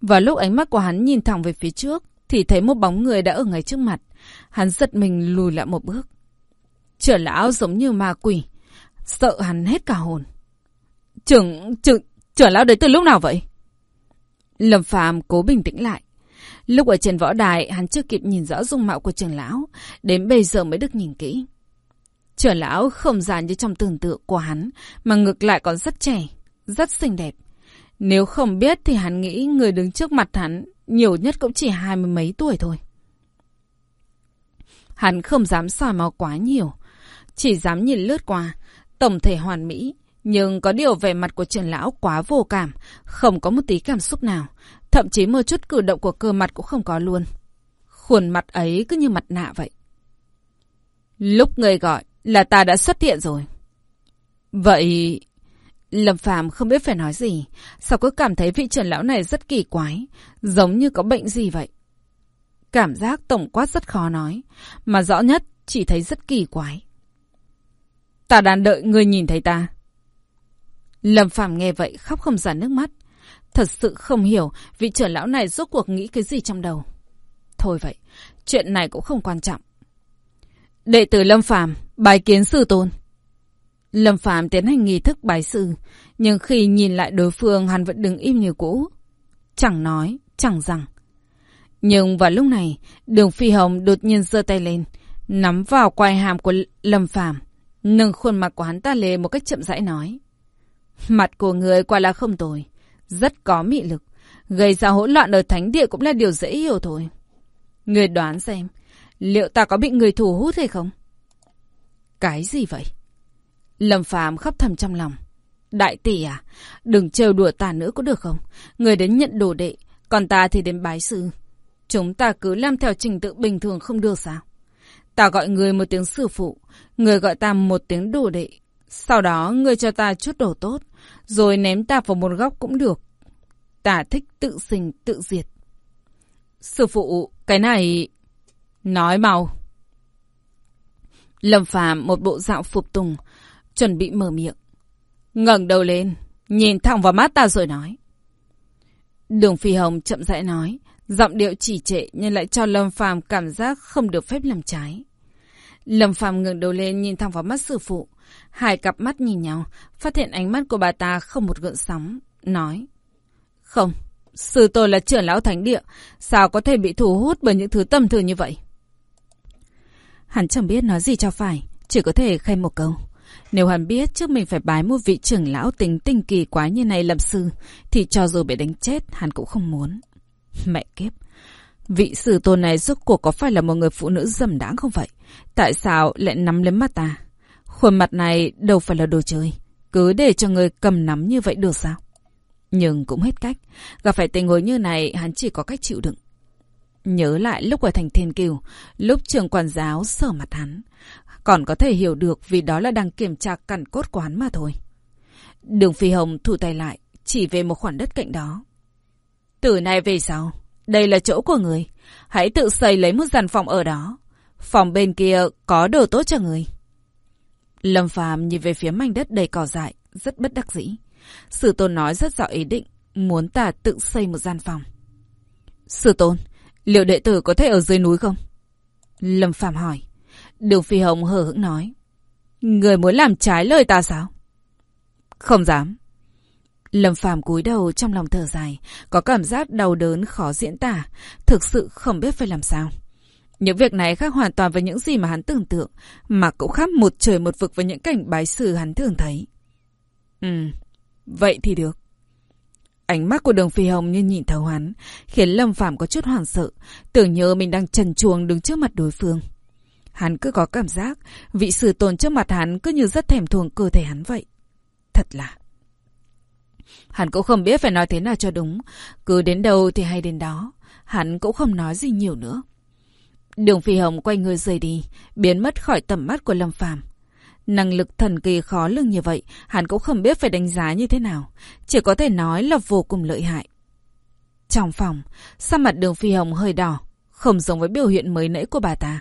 Và lúc ánh mắt của hắn nhìn thẳng về phía trước, thì thấy một bóng người đã ở ngay trước mặt. Hắn giật mình lùi lại một bước. Trở lão giống như ma quỷ, sợ hắn hết cả hồn. Trưởng, trưởng, trưởng lão đến từ lúc nào vậy? Lâm Phàm cố bình tĩnh lại. Lúc ở trên võ đài, hắn chưa kịp nhìn rõ dung mạo của trưởng lão, đến bây giờ mới được nhìn kỹ. Trưởng lão không già như trong tưởng tượng của hắn, mà ngược lại còn rất trẻ, rất xinh đẹp. Nếu không biết thì hắn nghĩ người đứng trước mặt hắn nhiều nhất cũng chỉ hai mươi mấy tuổi thôi. Hắn không dám soi máu quá nhiều, chỉ dám nhìn lướt qua, tổng thể hoàn mỹ, nhưng có điều vẻ mặt của trưởng lão quá vô cảm, không có một tí cảm xúc nào, thậm chí một chút cử động của cơ mặt cũng không có luôn. Khuôn mặt ấy cứ như mặt nạ vậy. Lúc người gọi là ta đã xuất hiện rồi. Vậy... Lâm Phàm không biết phải nói gì, sao cứ cảm thấy vị trưởng lão này rất kỳ quái, giống như có bệnh gì vậy. Cảm giác tổng quát rất khó nói, mà rõ nhất chỉ thấy rất kỳ quái. Ta đang đợi người nhìn thấy ta. Lâm Phàm nghe vậy khóc không ra nước mắt. Thật sự không hiểu vị trưởng lão này rốt cuộc nghĩ cái gì trong đầu. Thôi vậy, chuyện này cũng không quan trọng. Đệ tử Lâm Phàm bài kiến sư tôn. Lâm Phàm tiến hành nghi thức bài sư, nhưng khi nhìn lại đối phương hắn vẫn đứng im như cũ. Chẳng nói, chẳng rằng. Nhưng vào lúc này, đường phi hồng đột nhiên giơ tay lên, nắm vào quai hàm của Lâm Phàm nâng khuôn mặt của hắn ta lên một cách chậm rãi nói. Mặt của người quả là không tồi, rất có mị lực. Gây ra hỗn loạn ở thánh địa cũng là điều dễ hiểu thôi. Người đoán xem, liệu ta có bị người thù hút hay không? Cái gì vậy? Lâm Phàm khóc thầm trong lòng. Đại tỷ à, đừng trêu đùa ta nữa có được không? Người đến nhận đồ đệ, còn ta thì đến bái sư. Chúng ta cứ làm theo trình tự bình thường không được sao? Ta gọi người một tiếng sư phụ, người gọi ta một tiếng đồ đệ. Sau đó người cho ta chút đồ tốt, rồi ném ta vào một góc cũng được. Ta thích tự sinh tự diệt. Sư phụ, cái này... Nói mau. Lâm Phàm một bộ dạo phục tùng, chuẩn bị mở miệng. ngẩng đầu lên, nhìn thẳng vào mắt ta rồi nói. Đường Phi Hồng chậm rãi nói, giọng điệu chỉ trệ nhưng lại cho Lâm Phàm cảm giác không được phép làm trái. Lâm Phàm ngẩng đầu lên nhìn thẳng vào mắt sư phụ, hai cặp mắt nhìn nhau, phát hiện ánh mắt của bà ta không một gợn sóng, nói: "Không, sư tôi là trưởng lão thánh địa, sao có thể bị thu hút bởi những thứ tầm thường như vậy?" Hắn chẳng biết nói gì cho phải, chỉ có thể khen một câu. Nếu hắn biết trước mình phải bái một vị trưởng lão tính tinh kỳ quá như này làm sư, thì cho dù bị đánh chết, hắn cũng không muốn. Mẹ kiếp! Vị sư tôn này rốt cuộc có phải là một người phụ nữ dầm đáng không vậy? Tại sao lại nắm lấy mắt ta? Khuôn mặt này đâu phải là đồ chơi. Cứ để cho người cầm nắm như vậy được sao? Nhưng cũng hết cách. Gặp phải tình huống như này, hắn chỉ có cách chịu đựng. Nhớ lại lúc ở thành thiên kiều, lúc trường quản giáo sờ mặt hắn. Còn có thể hiểu được vì đó là đang kiểm tra cẩn cốt của hắn mà thôi. Đường Phi Hồng thủ tay lại, chỉ về một khoản đất cạnh đó. Từ nay về sau, đây là chỗ của người. Hãy tự xây lấy một gian phòng ở đó. Phòng bên kia có đồ tốt cho người. Lâm Phàm nhìn về phía mảnh đất đầy cỏ dại, rất bất đắc dĩ. Sử tôn nói rất rõ ý định, muốn ta tự xây một gian phòng. Sử tôn, liệu đệ tử có thể ở dưới núi không? Lâm Phàm hỏi. Đường Phi Hồng hờ hững nói. Người muốn làm trái lời ta sao? Không dám. Lâm Phàm cúi đầu trong lòng thở dài, có cảm giác đau đớn khó diễn tả, thực sự không biết phải làm sao. Những việc này khác hoàn toàn với những gì mà hắn tưởng tượng, mà cũng khác một trời một vực với những cảnh bái sư hắn thường thấy. Ừ, vậy thì được. Ánh mắt của đường phi hồng như nhìn thấu hắn, khiến Lâm Phàm có chút hoảng sợ, tưởng nhớ mình đang trần chuồng đứng trước mặt đối phương. Hắn cứ có cảm giác, vị sư tồn trước mặt hắn cứ như rất thèm thuồng cơ thể hắn vậy. Thật lạ. Hắn cũng không biết phải nói thế nào cho đúng. Cứ đến đâu thì hay đến đó. Hắn cũng không nói gì nhiều nữa. Đường Phi Hồng quay người rời đi, biến mất khỏi tầm mắt của Lâm Phàm. Năng lực thần kỳ khó lường như vậy, hắn cũng không biết phải đánh giá như thế nào. Chỉ có thể nói là vô cùng lợi hại. Trong phòng, sắc mặt đường phi hồng hơi đỏ, không giống với biểu hiện mới nãy của bà ta.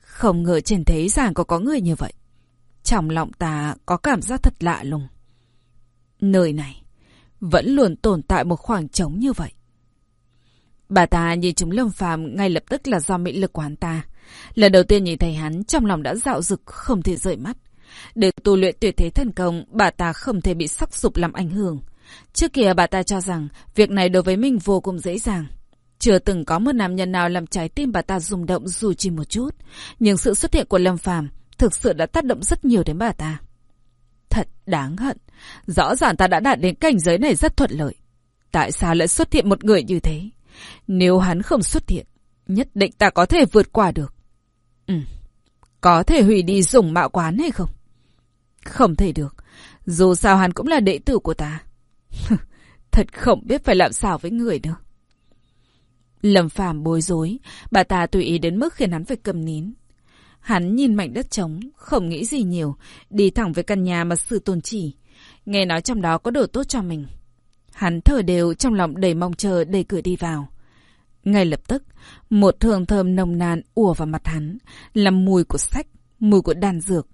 Không ngờ trên thế gian có có người như vậy. Trong lòng ta có cảm giác thật lạ lùng. Nơi này vẫn luôn tồn tại một khoảng trống như vậy. Bà ta nhìn chúng Lâm Phàm ngay lập tức là do mỹ lực của hắn ta. Lần đầu tiên nhìn thấy hắn, trong lòng đã dạo dực không thể rời mắt. Để tu luyện tuyệt thế thần công, bà ta không thể bị sắc sụp làm ảnh hưởng. Trước kia bà ta cho rằng việc này đối với mình vô cùng dễ dàng. Chưa từng có một nam nhân nào làm trái tim bà ta rung động dù chỉ một chút. Nhưng sự xuất hiện của Lâm Phàm thực sự đã tác động rất nhiều đến bà ta. Thật đáng hận. Rõ ràng ta đã đạt đến cảnh giới này rất thuận lợi. Tại sao lại xuất hiện một người như thế? Nếu hắn không xuất hiện, nhất định ta có thể vượt qua được. Ừ. Có thể hủy đi dùng mạo quán hay không? Không thể được. Dù sao hắn cũng là đệ tử của ta. Thật không biết phải làm sao với người nữa. Lâm phàm bối rối, bà ta tùy ý đến mức khiến hắn phải cầm nín. Hắn nhìn mảnh đất trống, không nghĩ gì nhiều, đi thẳng về căn nhà mà sư tôn chỉ. Nghe nói trong đó có đồ tốt cho mình. Hắn thở đều trong lòng đầy mong chờ đẩy cửa đi vào. Ngay lập tức, một hương thơm nồng nàn ùa vào mặt hắn, là mùi của sách, mùi của đan dược.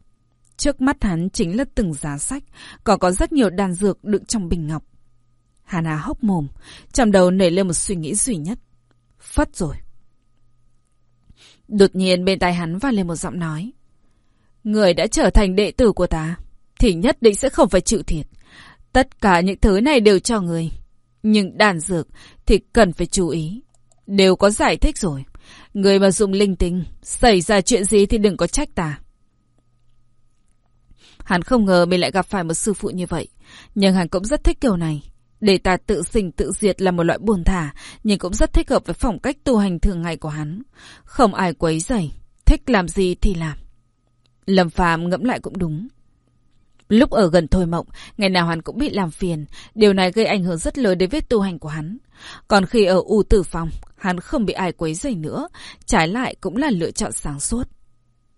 Trước mắt hắn chính là từng giá sách, còn có rất nhiều đan dược đựng trong bình ngọc. Hắn á hốc mồm, trong đầu nảy lên một suy nghĩ duy nhất. Phất rồi. Đột nhiên bên tai hắn vang lên một giọng nói. Người đã trở thành đệ tử của ta, thì nhất định sẽ không phải chịu thiệt. Tất cả những thứ này đều cho người. Nhưng đàn dược thì cần phải chú ý. Đều có giải thích rồi. Người mà dùng linh tinh, xảy ra chuyện gì thì đừng có trách ta. Hắn không ngờ mình lại gặp phải một sư phụ như vậy. Nhưng hắn cũng rất thích kiểu này. Để ta tự sinh tự diệt là một loại buồn thả, nhưng cũng rất thích hợp với phong cách tu hành thường ngày của hắn. Không ai quấy rầy, thích làm gì thì làm. Lâm Phàm ngẫm lại cũng đúng. Lúc ở gần Thôi Mộng, ngày nào hắn cũng bị làm phiền, điều này gây ảnh hưởng rất lớn đến vết tu hành của hắn. Còn khi ở U Tử Phòng, hắn không bị ai quấy rầy nữa, trái lại cũng là lựa chọn sáng suốt.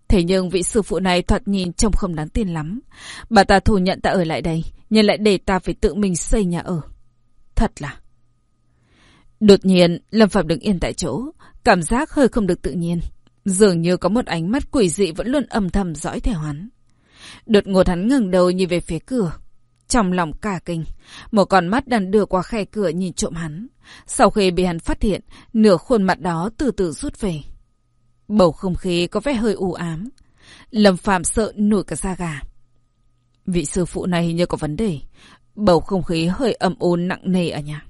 Thế nhưng vị sư phụ này thoạt nhìn trông không đáng tin lắm. Bà ta thù nhận ta ở lại đây, nhưng lại để ta phải tự mình xây nhà ở. Thật là... Đột nhiên, Lâm Phạm đứng yên tại chỗ, cảm giác hơi không được tự nhiên. Dường như có một ánh mắt quỷ dị vẫn luôn âm thầm dõi theo hắn. Đột ngột hắn ngừng đầu nhìn về phía cửa. Trong lòng cả kinh, một con mắt đang đưa qua khe cửa nhìn trộm hắn. Sau khi bị hắn phát hiện, nửa khuôn mặt đó từ từ rút về. Bầu không khí có vẻ hơi u ám. Lâm Phạm sợ nổi cả da gà. Vị sư phụ này hình như có vấn đề. Bầu không khí hơi âm ôn nặng nề ở nhà.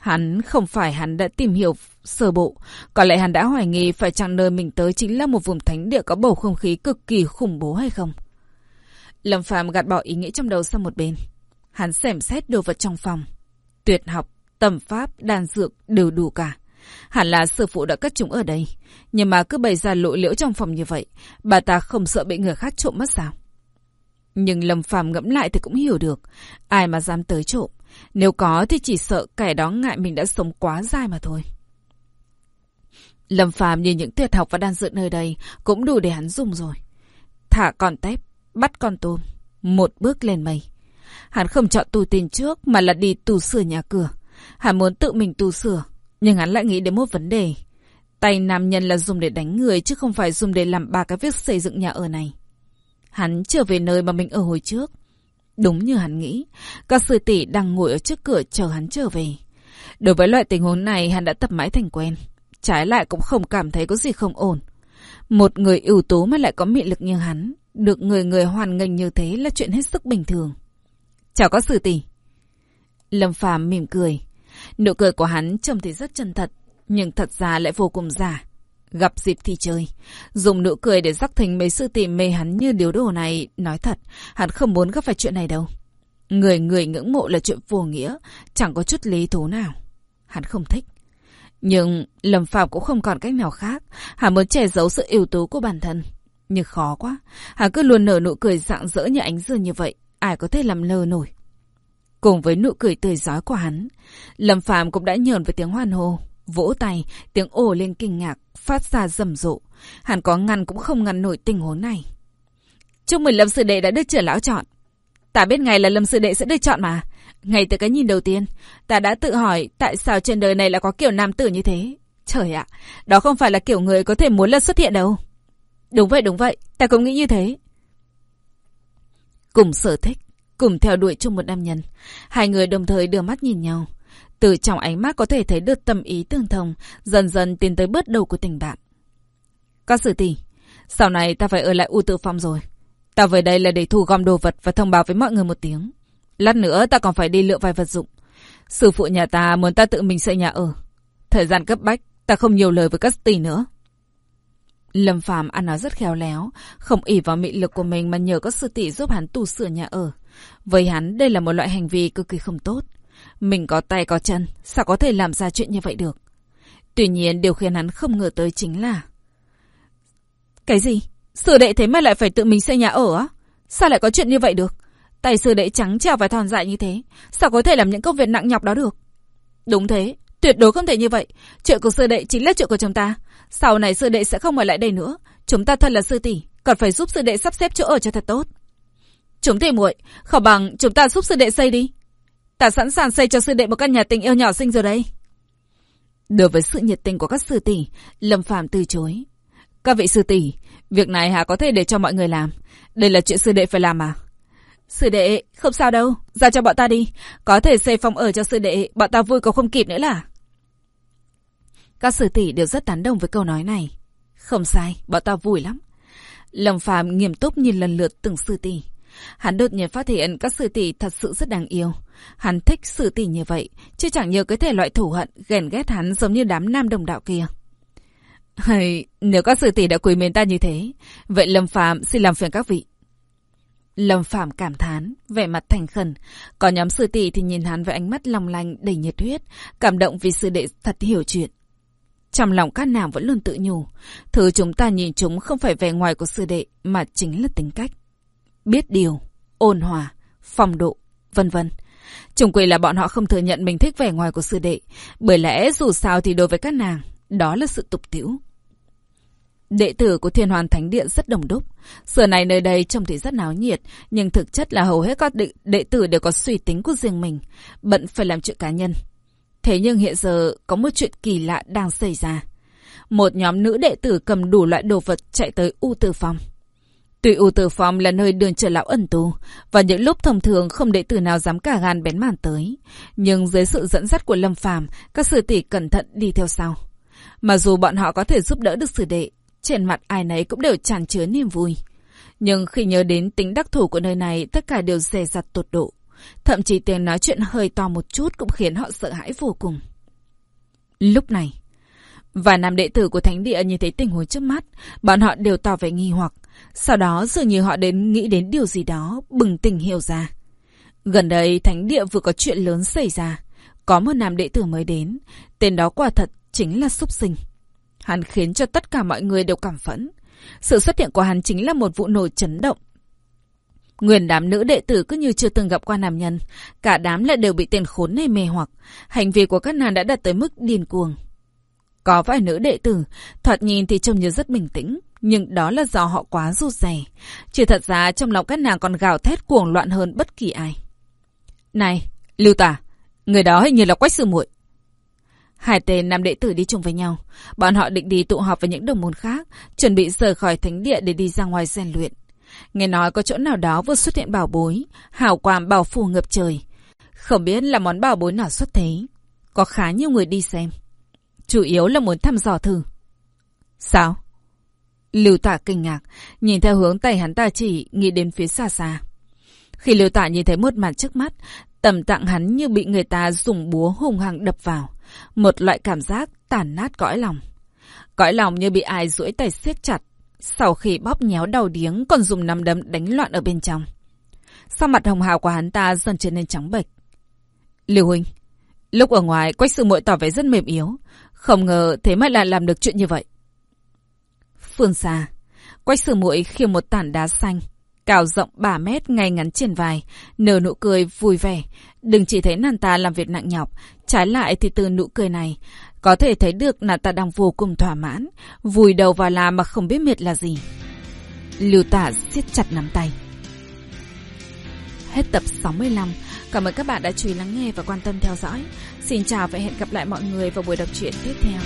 Hắn không phải hắn đã tìm hiểu sơ bộ, có lẽ hắn đã hoài nghi phải chăng nơi mình tới chính là một vùng thánh địa có bầu không khí cực kỳ khủng bố hay không. Lâm Phàm gạt bỏ ý nghĩ trong đầu sang một bên. Hắn xem xét đồ vật trong phòng. Tuyệt học, tầm pháp, đan dược đều đủ cả. Hẳn là sư phụ đã cất chúng ở đây. Nhưng mà cứ bày ra lộ liễu trong phòng như vậy, bà ta không sợ bị người khác trộm mất sao? Nhưng Lâm Phàm ngẫm lại thì cũng hiểu được. Ai mà dám tới trộm. Nếu có thì chỉ sợ kẻ đó ngại mình đã sống quá dài mà thôi. Lâm Phàm nhìn những tuyệt học và đan dược nơi đây cũng đủ để hắn dùng rồi. Thả con tép, bắt con tôm, một bước lên mây. Hắn không chọn tu tin trước mà là đi tu sửa nhà cửa. Hắn muốn tự mình tu sửa, nhưng hắn lại nghĩ đến một vấn đề. Tay nam nhân là dùng để đánh người chứ không phải dùng để làm ba cái việc xây dựng nhà ở này. Hắn trở về nơi mà mình ở hồi trước. Đúng như hắn nghĩ, các sư tỷ đang ngồi ở trước cửa chờ hắn trở về. Đối với loại tình huống này hắn đã tập mãi thành quen. Trái lại cũng không cảm thấy có gì không ổn. Một người ưu tú mà lại có mị lực như hắn, được người người hoàn nghênh như thế là chuyện hết sức bình thường. Chào các sư tỷ. Lâm Phàm mỉm cười. Nụ cười của hắn trông thì rất chân thật, nhưng thật ra lại vô cùng giả. Gặp dịp thì chơi. Dùng nụ cười để rắc thành mấy sư tỷ mê hắn như điếu đồ này. Nói thật, hắn không muốn gặp phải chuyện này đâu. Người người ngưỡng mộ là chuyện vô nghĩa, chẳng có chút lý thú nào. Hắn không thích. Nhưng Lâm Phạm cũng không còn cách nào khác. Hắn muốn che giấu sự yếu tố của bản thân. Nhưng khó quá. Hắn cứ luôn nở nụ cười rạng rỡ như ánh dương như vậy. Ai có thể làm lơ nổi. Cùng với nụ cười tươi giói của hắn, Lâm Phạm cũng đã nhờn với tiếng hoan hô. Vỗ tay, tiếng ồ lên kinh ngạc, phát ra rầm rộ. Hắn có ngăn cũng không ngăn nổi tình huống này. Chúc mừng Lâm Sư Đệ đã được trưởng lão chọn. Ta biết ngày là Lâm Sư Đệ sẽ được chọn mà. Ngay từ cái nhìn đầu tiên, ta đã tự hỏi tại sao trên đời này lại có kiểu nam tử như thế. Trời ạ, đó không phải là kiểu người có thể muốn lần xuất hiện đâu. Đúng vậy, đúng vậy, ta cũng nghĩ như thế. Cùng sở thích, cùng theo đuổi chung một nam nhân. Hai người đồng thời đưa mắt nhìn nhau. Từ trong ánh mắt có thể thấy được tâm ý tương thông, dần dần tiến tới bước đầu của tình bạn. Các sự tỷ, sau này ta phải ở lại U Tự phòng rồi. Ta về đây là để thu gom đồ vật và thông báo với mọi người một tiếng. Lát nữa ta còn phải đi lựa vài vật dụng. Sư phụ nhà ta muốn ta tự mình xây nhà ở. Thời gian cấp bách, ta không nhiều lời với các tỷ nữa. Lâm Phàm ăn nói rất khéo léo, không ỉ vào mị lực của mình mà nhờ các sư tỷ giúp hắn tu sửa nhà ở. Với hắn, đây là một loại hành vi cực kỳ không tốt. Mình có tay có chân, sao có thể làm ra chuyện như vậy được? Tuy nhiên, điều khiến hắn không ngờ tới chính là... Cái gì? Sư đệ thế mà lại phải tự mình xây nhà ở á? Sao lại có chuyện như vậy được? Tay sư đệ trắng trèo và thon dại như thế, sao có thể làm những công việc nặng nhọc đó được? Đúng thế, tuyệt đối không thể như vậy. Chuyện của sư đệ chính là chuyện của chúng ta. Sau này sư đệ sẽ không ở lại đây nữa. Chúng ta thật là sư tỷ, còn phải giúp sư đệ sắp xếp chỗ ở cho thật tốt. Chúng thì muội, không bằng chúng ta giúp sư đệ xây đi. Ta sẵn sàng xây cho sư đệ một căn nhà tình yêu nhỏ xinh rồi đây. Đối với sự nhiệt tình của các sư tỷ, Lâm Phàm từ chối. Các vị sư tỷ, việc này hả có thể để cho mọi người làm. Đây là chuyện sư đệ phải làm mà. Sư đệ, không sao đâu, ra cho bọn ta đi. Có thể xây phòng ở cho sư đệ, bọn ta vui có không kịp nữa là. Các sư tỷ đều rất tán đồng với câu nói này. Không sai, bọn ta vui lắm. Lâm Phàm nghiêm túc nhìn lần lượt từng sư tỷ. Hắn đột nhiên phát hiện các sư tỷ thật sự rất đáng yêu. Hắn thích sư tỷ như vậy, chứ chẳng nhờ cái thể loại thủ hận, ghen ghét hắn giống như đám nam đồng đạo kia. Hay, nếu các sư tỷ đã quý mến ta như thế, vậy Lâm phạm xin làm phiền các vị. Lâm phạm cảm thán, vẻ mặt thành khẩn, còn nhóm sư tỷ thì nhìn hắn với ánh mắt long lanh đầy nhiệt huyết, cảm động vì sư đệ thật hiểu chuyện. Trong lòng các nàng vẫn luôn tự nhủ, thứ chúng ta nhìn chúng không phải vẻ ngoài của sư đệ mà chính là tính cách. Biết điều, ôn hòa, phong độ, vân vân. Trùng quy là bọn họ không thừa nhận mình thích vẻ ngoài của sư đệ, bởi lẽ dù sao thì đối với các nàng, đó là sự tục tiểu. Đệ tử của Thiên Hoàn Thánh Điện rất đông đúc. Xưa này nơi đây trông thì rất náo nhiệt, nhưng thực chất là hầu hết các đệ, đệ tử đều có suy tính của riêng mình, bận phải làm chuyện cá nhân. Thế nhưng hiện giờ có một chuyện kỳ lạ đang xảy ra. Một nhóm nữ đệ tử cầm đủ loại đồ vật chạy tới U Tử Phong. Tuy U Tử Phong là nơi đường trở lão ẩn tu, và những lúc thông thường không đệ tử nào dám cả gan bén màn tới, nhưng dưới sự dẫn dắt của Lâm Phàm, các sư tỷ cẩn thận đi theo sau. Mà dù bọn họ có thể giúp đỡ được sư đệ, trên mặt ai nấy cũng đều tràn chứa niềm vui. Nhưng khi nhớ đến tính đắc thủ của nơi này, tất cả đều dè dặt tột độ. Thậm chí tiếng nói chuyện hơi to một chút cũng khiến họ sợ hãi vô cùng. Lúc này, và nam đệ tử của thánh địa nhìn thấy tình huống trước mắt, bọn họ đều tỏ vẻ nghi hoặc. Sau đó dường như họ đến nghĩ đến điều gì đó, bừng tỉnh hiểu ra. Gần đây thánh địa vừa có chuyện lớn xảy ra. Có một nam đệ tử mới đến, tên đó quả thật chính là Súc Sinh. Hắn khiến cho tất cả mọi người đều cảm phẫn. Sự xuất hiện của hắn chính là một vụ nổ chấn động. Nguyên đám nữ đệ tử cứ như chưa từng gặp qua nam nhân. Cả đám lại đều bị tên khốn này mê hoặc. Hành vi của các nàng đã đạt tới mức điên cuồng. Có vài nữ đệ tử, thoạt nhìn thì trông như rất bình tĩnh. Nhưng đó là do họ quá rụt rè. Chỉ thật ra trong lòng các nàng còn gào thét cuồng loạn hơn bất kỳ ai. Này, Lưu Tả, người đó hình như là Quách Sư muội Hai tên nam đệ tử đi chung với nhau. Bọn họ định đi tụ họp với những đồng môn khác, chuẩn bị rời khỏi thánh địa để đi ra ngoài rèn luyện. Nghe nói có chỗ nào đó vừa xuất hiện bảo bối, hào quang bảo phù ngập trời. Không biết là món bảo bối nào xuất thế. Có khá nhiều người đi xem. Chủ yếu là muốn thăm dò thử. Sao? Lưu Tạ kinh ngạc, nhìn theo hướng tay hắn ta chỉ, nghĩ đến phía xa xa. Khi lưu Tạ nhìn thấy một màn trước mắt, tầm tạng hắn như bị người ta dùng búa hùng hăng đập vào. Một loại cảm giác tàn nát cõi lòng. Cõi lòng như bị ai duỗi tay siết chặt. Sau khi bóp nhéo đầu điếng còn dùng nắm đấm đánh loạn ở bên trong. Sau mặt hồng hào của hắn ta dần trở nên trắng bệch. Lưu Huynh, lúc ở ngoài quách sự muội tỏ vẻ rất mềm yếu. Không ngờ thế mà lại làm được chuyện như vậy. Phương xa, quách sử muội khiêng một tảng đá xanh cao rộng 3 mét ngay ngắn trên vai, nở nụ cười vui vẻ. Đừng chỉ thấy nàng ta làm việc nặng nhọc, trái lại thì từ nụ cười này, có thể thấy được nàng ta đang vô cùng thỏa mãn, vùi đầu vào làm mà không biết mệt là gì. Lưu tả siết chặt nắm tay. Hết tập 65. Cảm ơn các bạn đã chú ý lắng nghe và quan tâm theo dõi. Xin chào và hẹn gặp lại mọi người vào buổi đọc truyện tiếp theo.